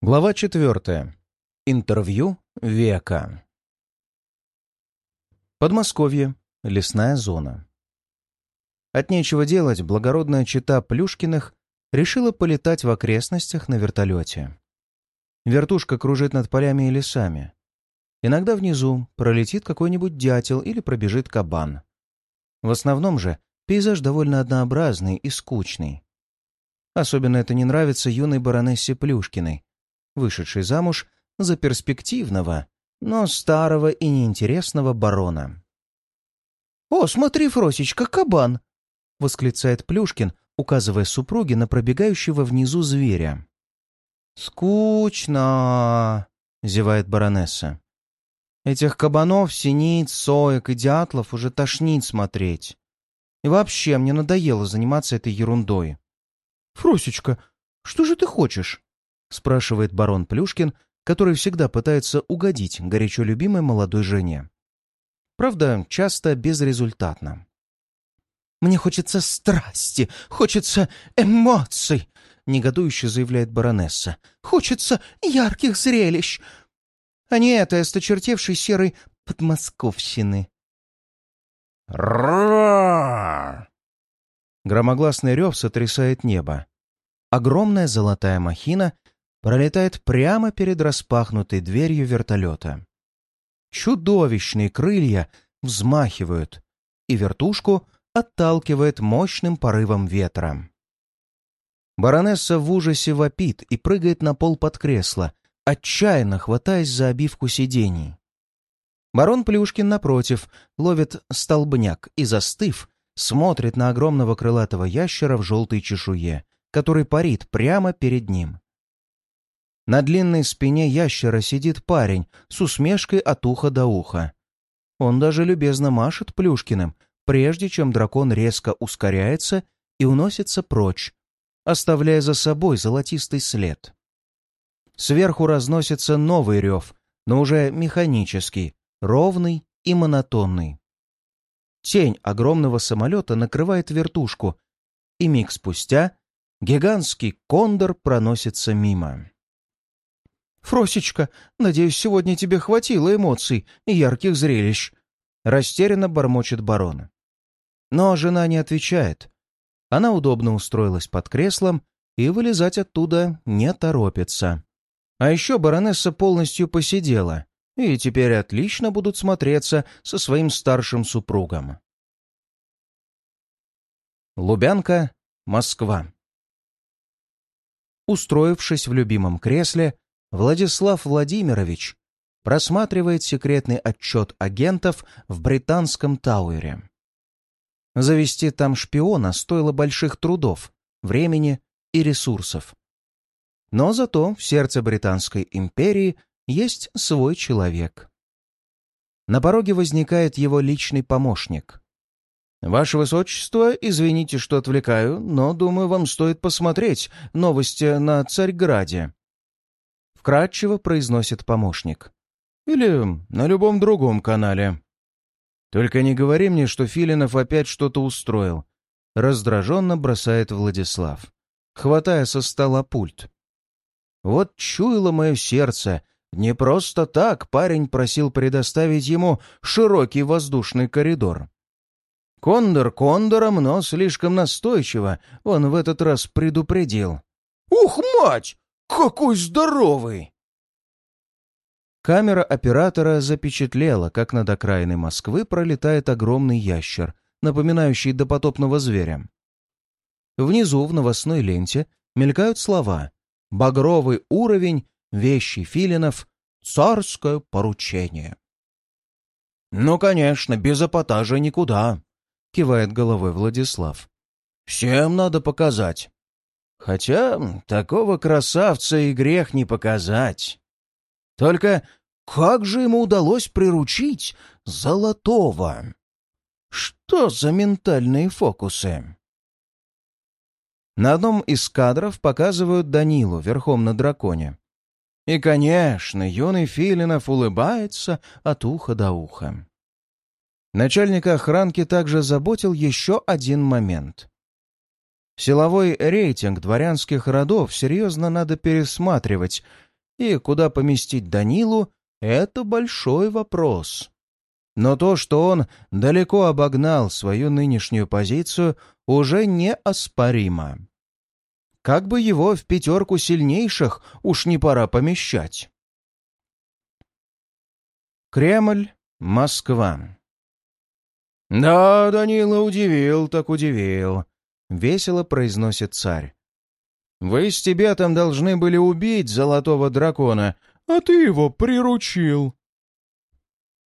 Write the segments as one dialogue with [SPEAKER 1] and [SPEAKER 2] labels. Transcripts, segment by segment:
[SPEAKER 1] Глава четвертая. Интервью века. Подмосковье. Лесная зона. От нечего делать благородная чита Плюшкиных решила полетать в окрестностях на вертолете. Вертушка кружит над полями и лесами. Иногда внизу пролетит какой-нибудь дятел или пробежит кабан. В основном же пейзаж довольно однообразный и скучный. Особенно это не нравится юной баронессе Плюшкиной, вышедший замуж за перспективного, но старого и неинтересного барона.
[SPEAKER 2] «О, смотри, Фросечка, кабан!» — восклицает Плюшкин, указывая супруге на пробегающего внизу зверя.
[SPEAKER 1] «Скучно!» — зевает баронесса. «Этих кабанов, синиц, соек и дятлов уже тошнит смотреть. И вообще, мне надоело заниматься этой ерундой».
[SPEAKER 2] «Фросечка, что же ты хочешь?» — спрашивает барон Плюшкин, который всегда пытается угодить горячо любимой молодой жене.
[SPEAKER 1] Правда, часто безрезультатно.
[SPEAKER 2] «Мне хочется страсти, хочется эмоций», — негодующе заявляет баронесса. «Хочется ярких зрелищ, а не этой осточертевшей серой подмосковщины».
[SPEAKER 1] Громогласный рев сотрясает небо. Огромная золотая махина пролетает прямо перед распахнутой дверью вертолета. Чудовищные крылья взмахивают, и вертушку отталкивает мощным порывом ветра. Баронесса в ужасе вопит и прыгает на пол под кресло, отчаянно хватаясь за обивку сидений. Барон Плюшкин, напротив, ловит столбняк и, застыв, смотрит на огромного крылатого ящера в желтой чешуе, который парит прямо перед ним. На длинной спине ящера сидит парень с усмешкой от уха до уха. Он даже любезно машет Плюшкиным, прежде чем дракон резко ускоряется и уносится прочь, оставляя за собой золотистый след. Сверху разносится новый рев, но уже механический, ровный и монотонный. Тень огромного самолета накрывает вертушку, и миг спустя гигантский кондор проносится мимо.
[SPEAKER 2] «Фросечка, надеюсь, сегодня тебе хватило эмоций и ярких зрелищ», — растерянно бормочет барон.
[SPEAKER 1] Но жена не отвечает. Она удобно устроилась под креслом и вылезать оттуда не торопится. А еще баронесса полностью посидела, и теперь отлично будут смотреться со своим старшим супругом. Лубянка, Москва. Устроившись в любимом кресле, Владислав Владимирович просматривает секретный отчет агентов в британском Тауэре. Завести там шпиона стоило больших трудов, времени и ресурсов. Но зато в сердце Британской империи есть свой человек. На пороге возникает его личный помощник. «Ваше Высочество, извините, что отвлекаю, но, думаю, вам стоит посмотреть новости на Царьграде», вкратчиво произносит помощник. «Или на любом другом канале». «Только не говори мне, что Филинов опять что-то устроил», — раздраженно бросает Владислав, хватая со стола пульт. «Вот чуяло мое сердце. Не просто так парень просил предоставить ему широкий воздушный коридор». Кондор кондором, но слишком настойчиво он в этот раз предупредил.
[SPEAKER 2] «Ух, мать! «Какой здоровый!»
[SPEAKER 1] Камера оператора запечатлела, как над окраиной Москвы пролетает огромный ящер, напоминающий допотопного зверя. Внизу, в новостной ленте, мелькают слова «Багровый уровень», «Вещи филинов», «Царское поручение».
[SPEAKER 2] «Ну, конечно, без эпатажа никуда», — кивает головой Владислав. «Всем надо показать. Хотя такого красавца и грех не показать. Только как же ему удалось приручить Золотого? Что за ментальные фокусы?
[SPEAKER 1] На одном из кадров показывают Данилу верхом на драконе. И, конечно, юный Филинов улыбается от уха до уха. Начальника охранки также заботил еще один момент. Силовой рейтинг дворянских родов серьезно надо пересматривать, и куда поместить Данилу — это большой вопрос. Но то, что он далеко обогнал свою нынешнюю позицию, уже неоспоримо. Как бы его в пятерку сильнейших уж не пора помещать. Кремль, Москва. «Да, Данила удивил, так удивил», — весело произносит царь. «Вы с Тибетом должны были убить золотого дракона, а ты его приручил».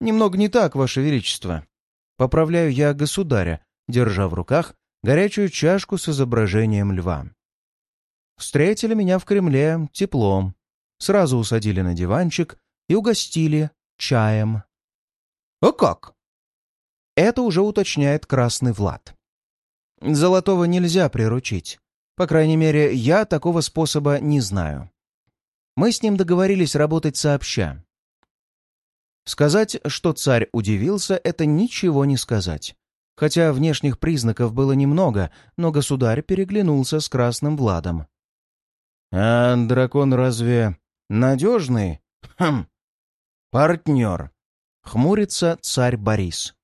[SPEAKER 1] «Немного не так, Ваше Величество». Поправляю я государя, держа в руках горячую чашку с изображением льва. Встретили меня в Кремле теплом, сразу усадили на диванчик и угостили чаем. «А как?» Это уже уточняет Красный Влад. Золотого нельзя приручить. По крайней мере, я такого способа не знаю. Мы с ним договорились работать сообща. Сказать, что царь удивился, это ничего не сказать. Хотя внешних признаков было немного, но государь переглянулся с Красным Владом. «А дракон разве надежный? Хм, партнер!» — хмурится царь Борис.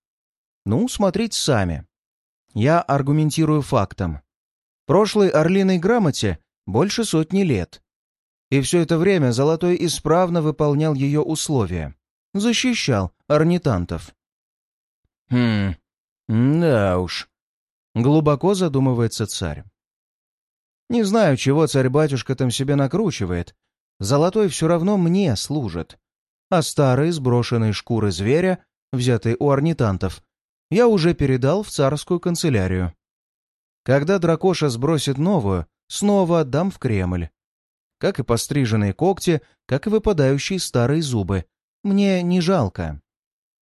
[SPEAKER 1] «Ну, смотрите сами. Я аргументирую фактом. Прошлой орлиной грамоте больше сотни лет. И все это время Золотой исправно выполнял ее условия защищал орнитантов. «Хм, да уж», — глубоко задумывается царь. «Не знаю, чего царь-батюшка там себе накручивает. Золотой все равно мне служит. А старые сброшенные шкуры зверя, взятые у орнитантов, я уже передал в царскую канцелярию. Когда дракоша сбросит новую, снова отдам в Кремль. Как и постриженные когти, как и выпадающие старые зубы, мне не жалко.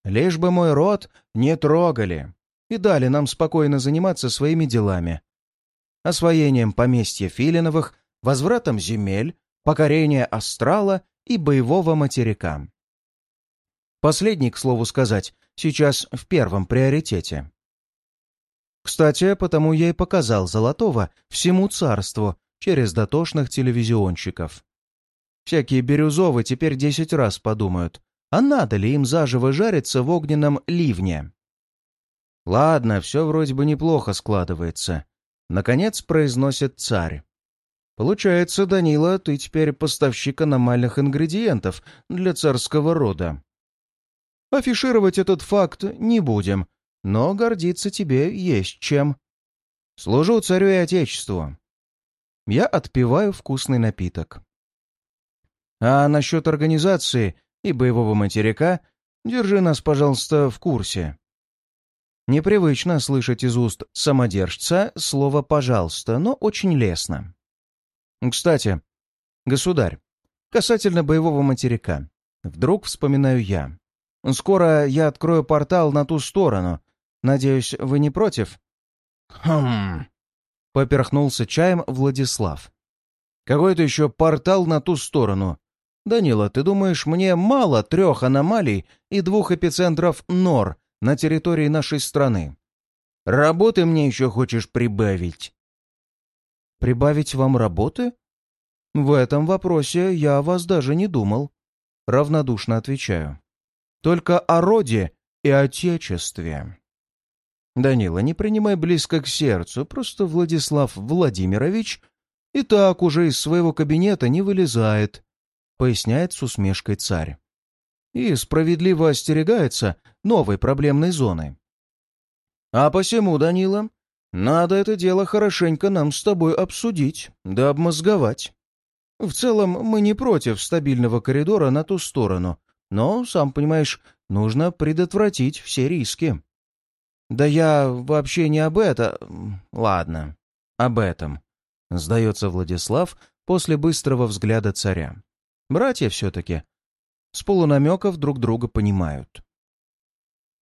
[SPEAKER 1] Лишь бы мой род не трогали и дали нам спокойно заниматься своими делами. Освоением поместья Филиновых, возвратом земель, покорение астрала и боевого материка. Последний, к слову сказать, сейчас в первом приоритете. Кстати, потому я и показал Золотого всему царству через дотошных телевизионщиков. Всякие бирюзовы теперь десять раз подумают, а надо ли им заживо жариться в огненном ливне? Ладно, все вроде бы неплохо складывается. Наконец произносит царь. Получается, Данила, ты теперь поставщик аномальных ингредиентов для царского рода. Афишировать этот факт не будем, но гордиться тебе есть чем. Служу царю и отечеству. Я отпиваю вкусный напиток. А насчет организации и боевого материка, держи нас, пожалуйста, в курсе. Непривычно слышать из уст самодержца слово «пожалуйста», но очень лестно. Кстати, государь, касательно боевого материка, вдруг вспоминаю я. Скоро я открою портал на ту сторону. Надеюсь, вы не против? Хм. Поперхнулся чаем Владислав. Какой-то еще портал на ту сторону. «Данила, ты думаешь, мне мало трех аномалий и двух эпицентров нор на территории нашей страны? Работы мне еще хочешь прибавить?» «Прибавить вам работы?» «В этом вопросе я о вас даже не думал», — равнодушно отвечаю. «Только о роде и отечестве». «Данила, не принимай близко к сердцу, просто Владислав Владимирович и так уже из своего кабинета не вылезает» поясняет с усмешкой царь. И справедливо остерегается новой проблемной зоны. А посему, Данила, надо это дело хорошенько нам с тобой обсудить, да обмозговать. В целом, мы не против стабильного коридора на ту сторону, но, сам понимаешь, нужно предотвратить все риски. Да я вообще не об этом... Ладно, об этом, сдается Владислав после быстрого взгляда царя. Братья все-таки. С полунамеков друг друга понимают.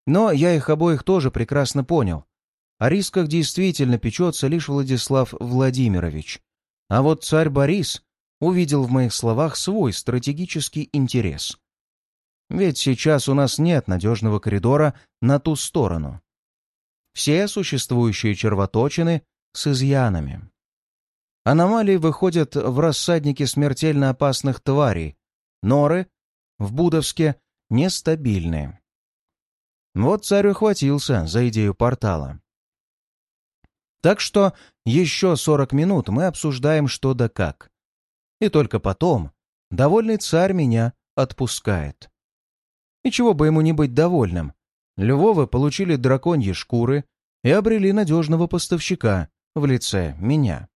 [SPEAKER 1] Но я их обоих тоже прекрасно понял. О рисках действительно печется лишь Владислав Владимирович. А вот царь Борис увидел в моих словах свой стратегический интерес. Ведь сейчас у нас нет надежного коридора на ту сторону. Все существующие червоточины с изъянами. Аномалии выходят в рассадники смертельно опасных тварей, Норы в Будовске нестабильны. Вот царь ухватился за идею портала. Так что еще 40 минут мы обсуждаем что да как. И только потом довольный царь меня отпускает. И чего бы ему не быть довольным. Львовы получили драконьи шкуры и обрели надежного поставщика в лице меня,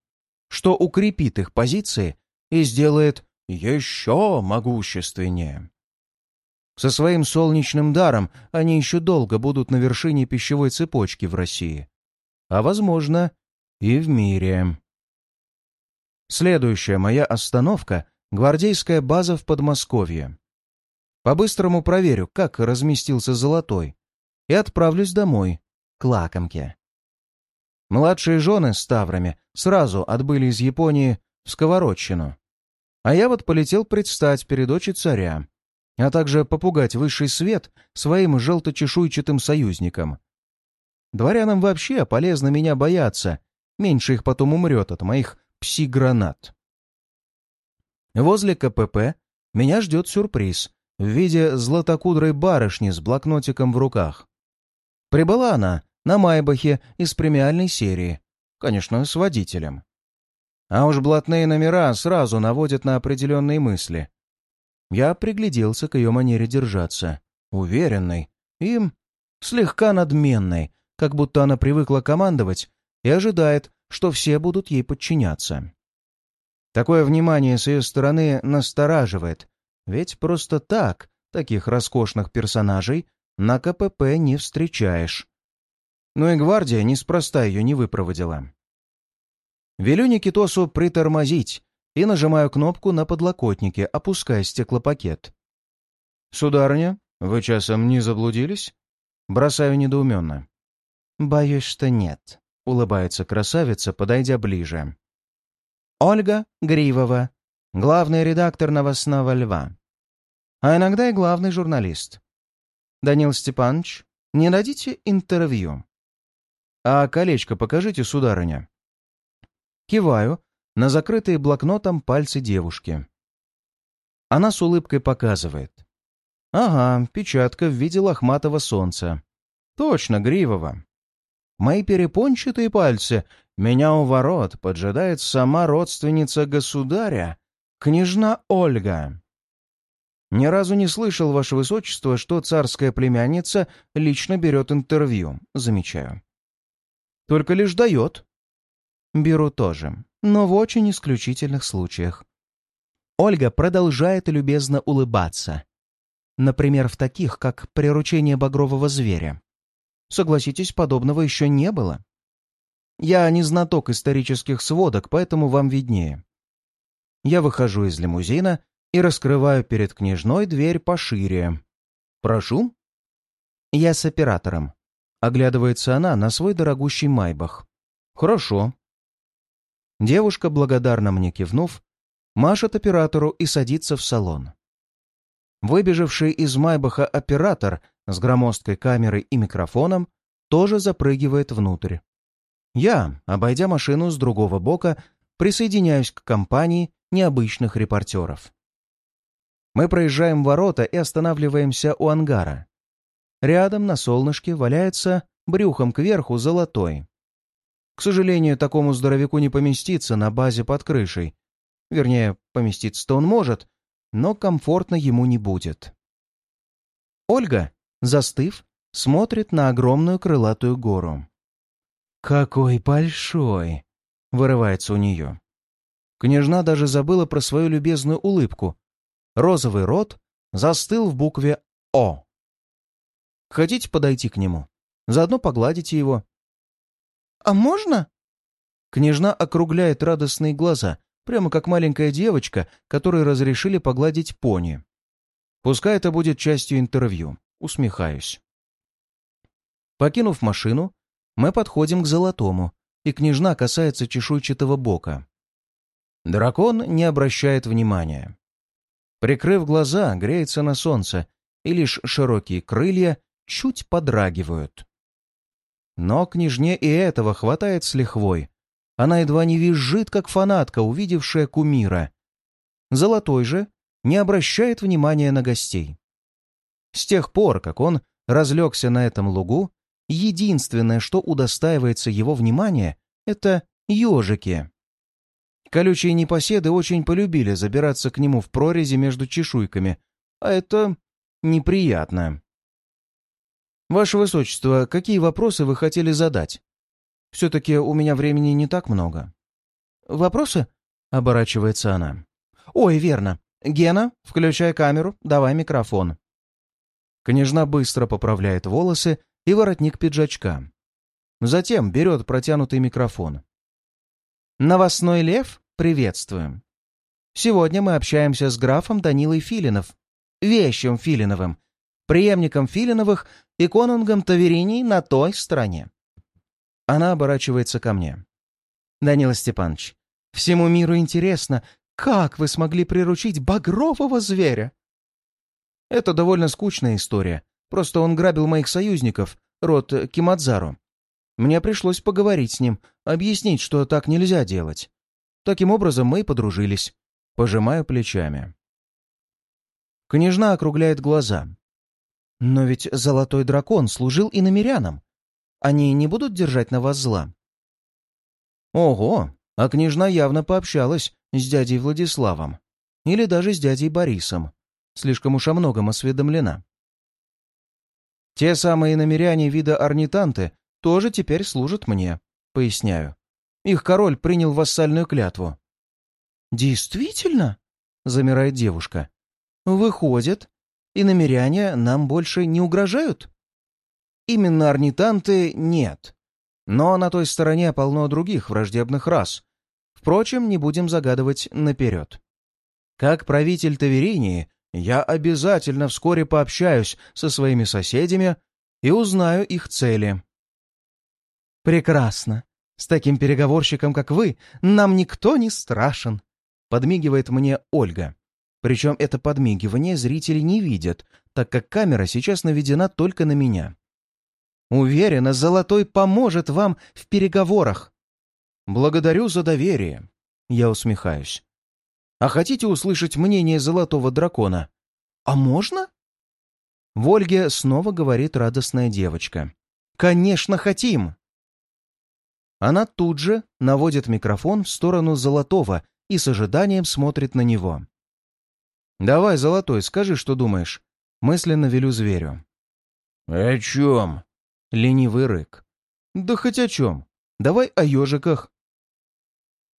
[SPEAKER 1] что укрепит их позиции и сделает еще могущественнее. Со своим солнечным даром они еще долго будут на вершине пищевой цепочки в России. А, возможно, и в мире. Следующая моя остановка — гвардейская база в Подмосковье. По-быстрому проверю, как разместился Золотой, и отправлюсь домой, к лакомке. Младшие жены с Таврами сразу отбыли из Японии в Сковородщину. А я вот полетел предстать перед очи царя, а также попугать высший свет своим желточешуйчатым союзникам. Дворянам вообще полезно меня бояться, меньше их потом умрет от моих пси-гранат. Возле КПП меня ждет сюрприз в виде златокудрой барышни с блокнотиком в руках. Прибыла она на Майбахе из премиальной серии, конечно, с водителем. А уж блатные номера сразу наводят на определенные мысли. Я пригляделся к ее манере держаться, уверенной и слегка надменной, как будто она привыкла командовать и ожидает, что все будут ей подчиняться. Такое внимание с ее стороны настораживает, ведь просто так таких роскошных персонажей на КПП не встречаешь. Ну и гвардия неспроста ее не выпроводила. Велю Никитосу притормозить и нажимаю кнопку на подлокотнике, опуская стеклопакет. «Сударыня, вы часом не заблудились?» Бросаю недоуменно. «Боюсь, что нет», — улыбается красавица, подойдя ближе. «Ольга Гривова, главный редактор «Новостного льва». А иногда и главный журналист. Данил Степанович, не дадите интервью?» «А колечко покажите, сударыня». Киваю на закрытые блокнотом пальцы девушки. Она с улыбкой показывает. «Ага, печатка в виде лохматого солнца. Точно, гривого. Мои перепончатые пальцы, меня у ворот поджидает сама родственница государя, княжна Ольга. Ни разу не слышал, ваше высочество, что царская племянница лично берет интервью, замечаю. Только лишь дает. Беру тоже, но в очень исключительных случаях. Ольга продолжает любезно улыбаться. Например, в таких, как приручение багрового зверя. Согласитесь, подобного еще не было. Я не знаток исторических сводок, поэтому вам виднее. Я выхожу из лимузина и раскрываю перед княжной дверь пошире. «Прошу?» «Я с оператором», — оглядывается она на свой дорогущий майбах. «Хорошо». Девушка, благодарно мне кивнув, машет оператору и садится в салон. Выбежавший из майбаха оператор с громоздкой камерой и микрофоном тоже запрыгивает внутрь. Я, обойдя машину с другого бока, присоединяюсь к компании необычных репортеров. Мы проезжаем ворота и останавливаемся у ангара. Рядом на солнышке валяется брюхом кверху золотой. К сожалению, такому здоровяку не поместиться на базе под крышей. Вернее, поместиться-то он может, но комфортно ему не будет. Ольга, застыв, смотрит на огромную крылатую гору. «Какой большой!» — вырывается у нее. Княжна даже забыла про свою любезную улыбку, розовый рот застыл в букве «О». Хотите подойти к нему? Заодно погладите его. «А можно?» Княжна округляет радостные глаза, прямо как маленькая девочка, которой разрешили погладить пони. Пускай это будет частью интервью. Усмехаюсь. Покинув машину, мы подходим к золотому, и княжна касается чешуйчатого бока. Дракон не обращает внимания. Прикрыв глаза, греется на солнце, и лишь широкие крылья чуть подрагивают. Но княжне и этого хватает с лихвой. Она едва не визжит, как фанатка, увидевшая кумира. Золотой же не обращает внимания на гостей. С тех пор, как он разлегся на этом лугу, единственное, что удостаивается его внимания, это ежики. Колючие непоседы очень полюбили забираться к нему в прорези между чешуйками, а это неприятно. «Ваше Высочество, какие вопросы вы хотели задать? Все-таки у меня времени не так много». «Вопросы?» — оборачивается она. «Ой, верно. Гена, включай камеру, давай микрофон». Княжна быстро поправляет волосы и воротник пиджачка. Затем берет протянутый микрофон. «Новостной лев, приветствуем. Сегодня мы общаемся с графом Данилой Филинов, вещим Филиновым, преемником Филиновых и конунгом Тавериний на той стороне. Она оборачивается ко мне. «Данила Степанович, всему миру интересно, как вы смогли приручить багрового зверя?» Это довольно скучная история. Просто он грабил моих союзников, род Кимадзару. Мне пришлось поговорить с ним, объяснить, что так нельзя делать. Таким образом мы и подружились. Пожимаю плечами. Княжна округляет глаза. «Но ведь золотой дракон служил и намерянам. Они не будут держать на вас зла?» «Ого! А княжна явно пообщалась с дядей Владиславом. Или даже с дядей Борисом. Слишком уж о многом осведомлена. Те самые намеряне вида орнитанты тоже теперь служат мне, поясняю. Их король принял вассальную клятву. «Действительно?» — замирает девушка. «Выходит, и намеряне нам больше не угрожают?» «Именно орнитанты нет. Но на той стороне полно других враждебных рас. Впрочем, не будем загадывать наперед. Как правитель Таверинии, я обязательно вскоре пообщаюсь со своими соседями и узнаю их цели. «Прекрасно. С таким переговорщиком, как вы, нам никто не страшен», — подмигивает мне Ольга. Причем это подмигивание зрители не видят, так как камера сейчас наведена только на меня. Уверена, Золотой поможет вам в переговорах. Благодарю за доверие. Я усмехаюсь. А хотите услышать мнение золотого дракона? А можно? В Ольге снова говорит радостная девочка. Конечно, хотим! Она тут же наводит микрофон в сторону Золотого и с ожиданием смотрит на него. «Давай, Золотой, скажи, что думаешь». Мысленно велю зверю.
[SPEAKER 2] «О чем?»
[SPEAKER 1] — ленивый рык. «Да хоть о чем. Давай о ежиках».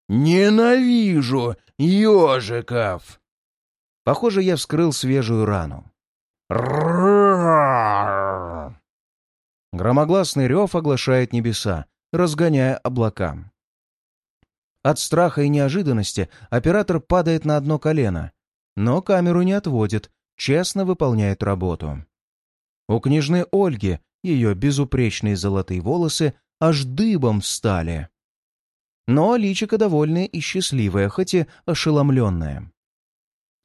[SPEAKER 2] «Ненавижу ежиков!»
[SPEAKER 1] Похоже, я вскрыл свежую рану. Громогласный рев оглашает небеса, разгоняя облака. От страха и неожиданности оператор падает на одно колено, но камеру не отводит, честно выполняет работу. У княжны Ольги ее безупречные золотые волосы аж дыбом встали но личико довольное и счастливое, хоть и ошеломленное.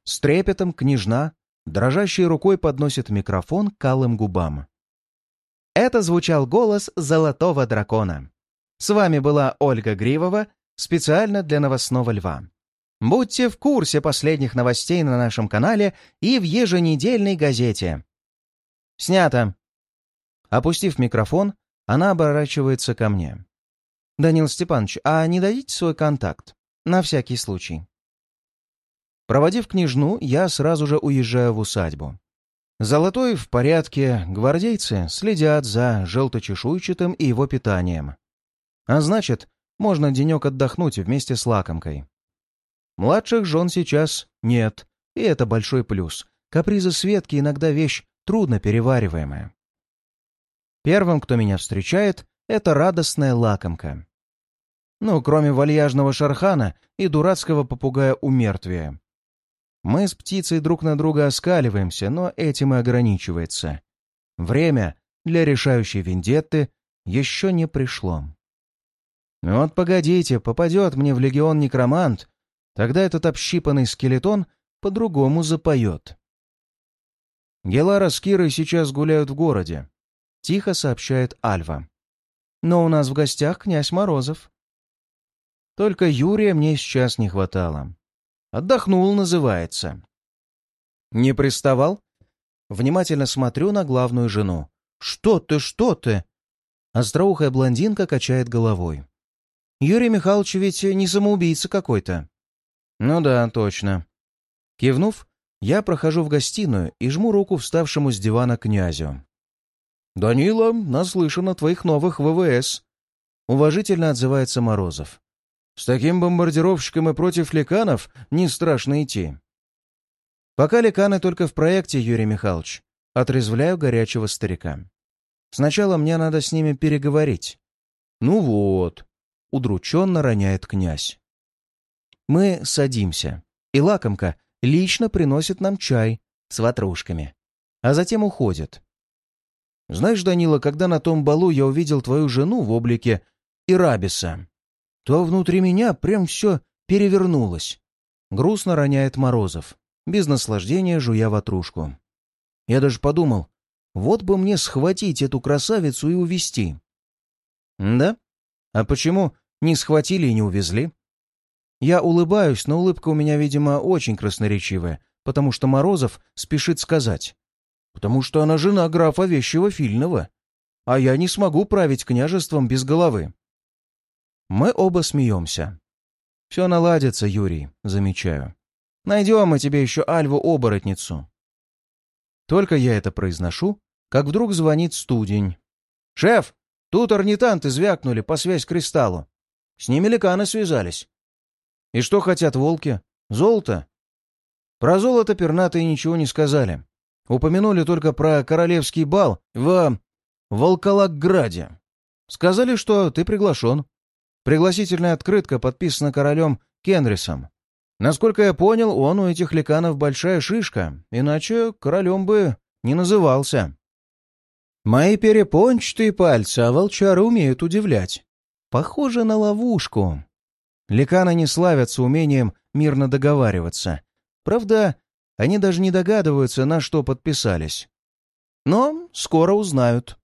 [SPEAKER 1] С трепетом княжна, дрожащей рукой подносит микрофон к алым губам. Это звучал голос золотого дракона. С вами была Ольга Гривова, специально для новостного льва. Будьте в курсе последних новостей на нашем канале и в еженедельной газете. Снято. Опустив микрофон, она оборачивается ко мне. «Данил Степанович, а не дадите свой контакт? На всякий случай». Проводив княжну, я сразу же уезжаю в усадьбу. Золотой в порядке, гвардейцы следят за желточешуйчатым и его питанием. А значит, можно денек отдохнуть вместе с лакомкой. Младших жен сейчас нет, и это большой плюс. Капризы Светки иногда вещь трудно перевариваемая. Первым, кто меня встречает, это радостная лакомка. Ну, кроме вальяжного шархана и дурацкого попугая умертвия. Мы с птицей друг на друга оскаливаемся, но этим и ограничивается. Время для решающей вендетты еще не пришло. Вот погодите, попадет мне в легион некромант, тогда этот общипанный скелетон по-другому запоет. Гелара с Кирой сейчас гуляют в городе. Тихо сообщает Альва. Но у нас в гостях князь Морозов. Только Юрия мне сейчас не хватало. Отдохнул, называется. «Не приставал?» Внимательно смотрю на главную жену. «Что ты, что ты?» Остроухая блондинка качает головой. «Юрий Михайлович ведь не самоубийца какой-то». «Ну да, точно». Кивнув, я прохожу в гостиную и жму руку вставшему с дивана князю. «Данила, наслышан о твоих новых ВВС», — уважительно отзывается Морозов. «С таким бомбардировщиком и против леканов не страшно идти». «Пока леканы только в проекте, Юрий Михайлович», — отрезвляю горячего старика. «Сначала мне надо с ними переговорить». «Ну вот», — удрученно роняет князь. Мы садимся, и лакомка лично приносит нам чай с ватрушками, а затем уходит. Знаешь, Данила, когда на том балу я увидел твою жену в облике Ирабиса, то внутри меня прям все перевернулось. Грустно роняет Морозов, без наслаждения жуя ватрушку. Я даже подумал, вот бы мне схватить эту красавицу и увезти. Да? А почему не схватили и не увезли? Я улыбаюсь, но улыбка у меня, видимо, очень красноречивая, потому что Морозов спешит сказать. Потому что она жена графа Вещего Фильного, а я не смогу править княжеством без головы. Мы оба смеемся. Все наладится, Юрий, замечаю. Найдем мы тебе еще Альву-оборотницу. Только я это произношу, как вдруг звонит студень. «Шеф, тут орнитанты звякнули по связь кристаллу. С ними леканы связались. И что хотят волки? Золото? Про золото пернатые ничего не сказали. Упомянули только про королевский бал в Волколагграде. Сказали, что ты приглашен. Пригласительная открытка подписана королем Кенрисом. Насколько я понял, он у этих ликанов большая шишка, иначе королем бы не назывался. Мои перепончатые пальцы, а волчары умеют удивлять. Похоже на ловушку. Ликаны не славятся умением мирно договариваться. Правда, они даже не догадываются, на что подписались. Но скоро узнают.